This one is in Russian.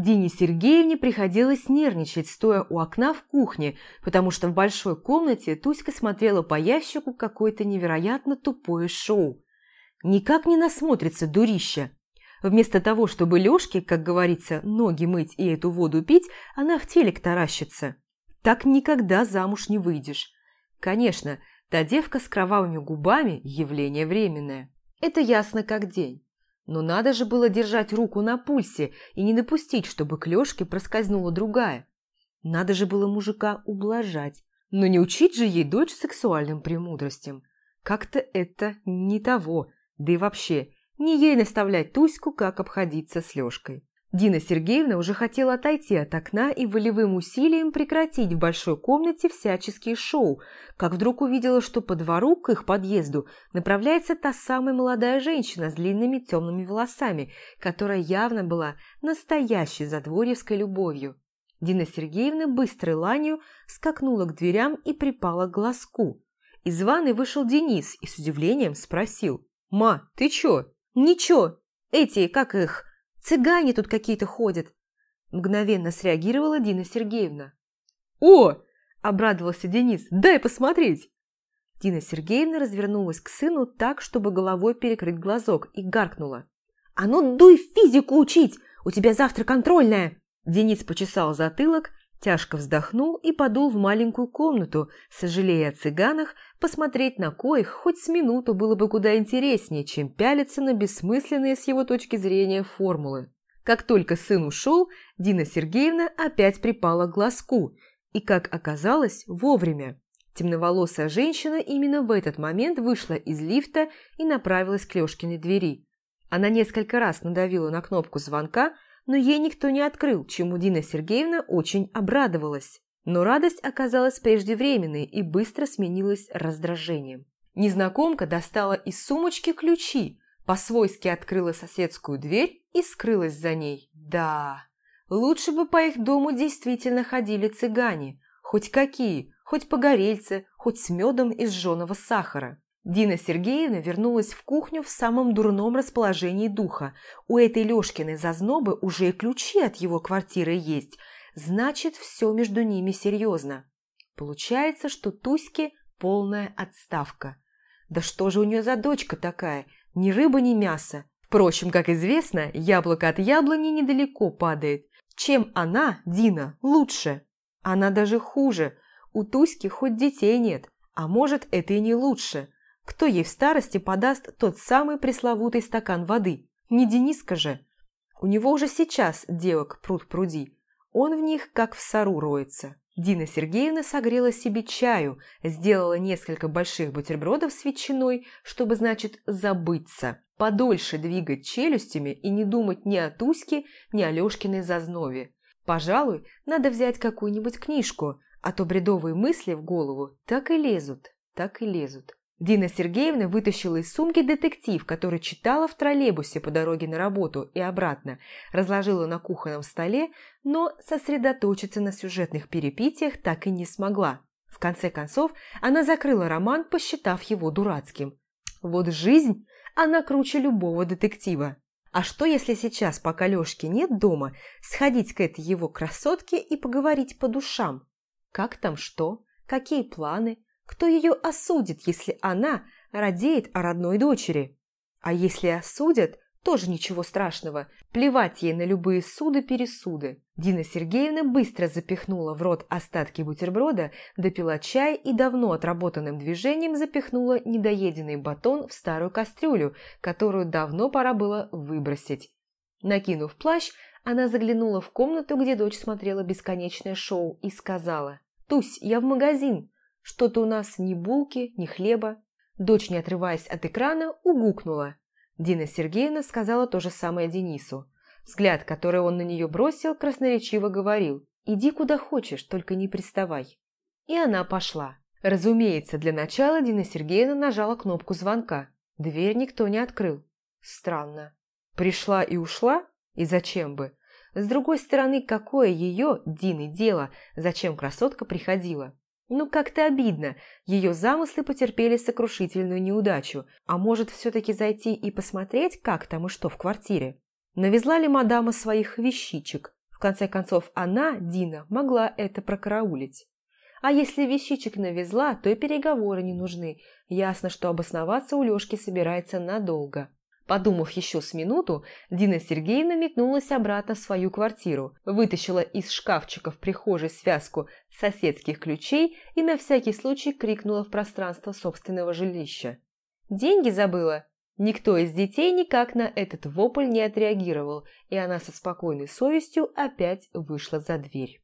Дине Сергеевне приходилось нервничать, стоя у окна в кухне, потому что в большой комнате Туська смотрела по ящику какое-то невероятно тупое шоу. Никак не насмотрится дурища. Вместо того, чтобы Лёшке, как говорится, ноги мыть и эту воду пить, она в телек таращится. Так никогда замуж не выйдешь. Конечно, та девка с кровавыми губами – явление временное. Это ясно как день. Но надо же было держать руку на пульсе и не допустить, чтобы к Лёшке проскользнула другая. Надо же было мужика ублажать, но не учить же ей дочь сексуальным премудростям. Как-то это не того, да и вообще, не ей наставлять Туську, как обходиться с Лёшкой. Дина Сергеевна уже хотела отойти от окна и волевым усилием прекратить в большой комнате всяческие шоу, как вдруг увидела, что по двору к их подъезду направляется та самая молодая женщина с длинными темными волосами, которая явно была настоящей задворьевской любовью. Дина Сергеевна быстрой ланью скакнула к дверям и припала к глазку. Из ванной вышел Денис и с удивлением спросил. «Ма, ты чё?» «Ничего, эти, как их...» Цыгане тут какие-то ходят!» Мгновенно среагировала Дина Сергеевна. «О!» – обрадовался Денис. «Дай посмотреть!» Дина Сергеевна развернулась к сыну так, чтобы головой перекрыть глазок, и гаркнула. «А ну дуй физику учить! У тебя завтра контрольная!» Денис почесал затылок, тяжко вздохнул и подул в маленькую комнату, сожалея о цыганах, посмотреть на коих хоть с минуту было бы куда интереснее, чем пялиться на бессмысленные с его точки зрения формулы. Как только сын ушел, Дина Сергеевна опять припала к глазку, и, как оказалось, вовремя. Темноволосая женщина именно в этот момент вышла из лифта и направилась к Лешкиной двери. Она несколько раз надавила на кнопку звонка, но ей никто не открыл, чему Дина Сергеевна очень обрадовалась. Но радость оказалась преждевременной и быстро сменилась раздражением. Незнакомка достала из сумочки ключи, по-свойски открыла соседскую дверь и скрылась за ней. Да, лучше бы по их дому действительно ходили цыгане, хоть какие, хоть погорельцы, хоть с медом из жженого сахара. Дина Сергеевна вернулась в кухню в самом дурном расположении духа. У этой Лёшкиной зазнобы уже и ключи от его квартиры есть – Значит, все между ними серьезно. Получается, что Туське полная отставка. Да что же у нее за дочка такая? Ни рыба, ни мясо. Впрочем, как известно, яблоко от яблони недалеко падает. Чем она, Дина, лучше? Она даже хуже. У Туськи хоть детей нет, а может, это и не лучше. Кто ей в старости подаст тот самый пресловутый стакан воды? Не Дениска же. У него уже сейчас девок пруд пруди. Он в них как в сору роется. Дина Сергеевна согрела себе чаю, сделала несколько больших бутербродов с ветчиной, чтобы, значит, забыться, подольше двигать челюстями и не думать ни о Туське, ни о Лёшкиной зазнове. Пожалуй, надо взять какую-нибудь книжку, а то бредовые мысли в голову так и лезут, так и лезут. Дина Сергеевна вытащила из сумки детектив, который читала в троллейбусе по дороге на работу и обратно, разложила на кухонном столе, но сосредоточиться на сюжетных перипетиях так и не смогла. В конце концов, она закрыла роман, посчитав его дурацким. Вот жизнь, она круче любого детектива. А что, если сейчас, пока Лёшки нет дома, сходить к этой его красотке и поговорить по душам? Как там что? Какие планы? Кто ее осудит, если она радеет о родной дочери? А если осудят, тоже ничего страшного. Плевать ей на любые суды-пересуды. Дина Сергеевна быстро запихнула в рот остатки бутерброда, допила чай и давно отработанным движением запихнула недоеденный батон в старую кастрюлю, которую давно пора было выбросить. Накинув плащ, она заглянула в комнату, где дочь смотрела бесконечное шоу, и сказала «Тусь, я в магазин. Что-то у нас ни булки, ни хлеба. Дочь, не отрываясь от экрана, угукнула. Дина Сергеевна сказала то же самое Денису. Взгляд, который он на нее бросил, красноречиво говорил «Иди куда хочешь, только не приставай». И она пошла. Разумеется, для начала Дина Сергеевна нажала кнопку звонка. Дверь никто не открыл. Странно. Пришла и ушла? И зачем бы? С другой стороны, какое ее, Дины, дело, зачем красотка приходила? Ну, как-то обидно. Ее замыслы потерпели сокрушительную неудачу. А может, все-таки зайти и посмотреть, как там и что в квартире? Навезла ли мадама своих вещичек? В конце концов, она, Дина, могла это прокараулить. А если вещичек навезла, то и переговоры не нужны. Ясно, что обосноваться у Лёшки собирается надолго. Подумав еще с минуту, Дина Сергеевна метнулась обратно в свою квартиру, вытащила из шкафчика в прихожей связку соседских ключей и на всякий случай крикнула в пространство собственного жилища. «Деньги забыла?» Никто из детей никак на этот вопль не отреагировал, и она со спокойной совестью опять вышла за дверь.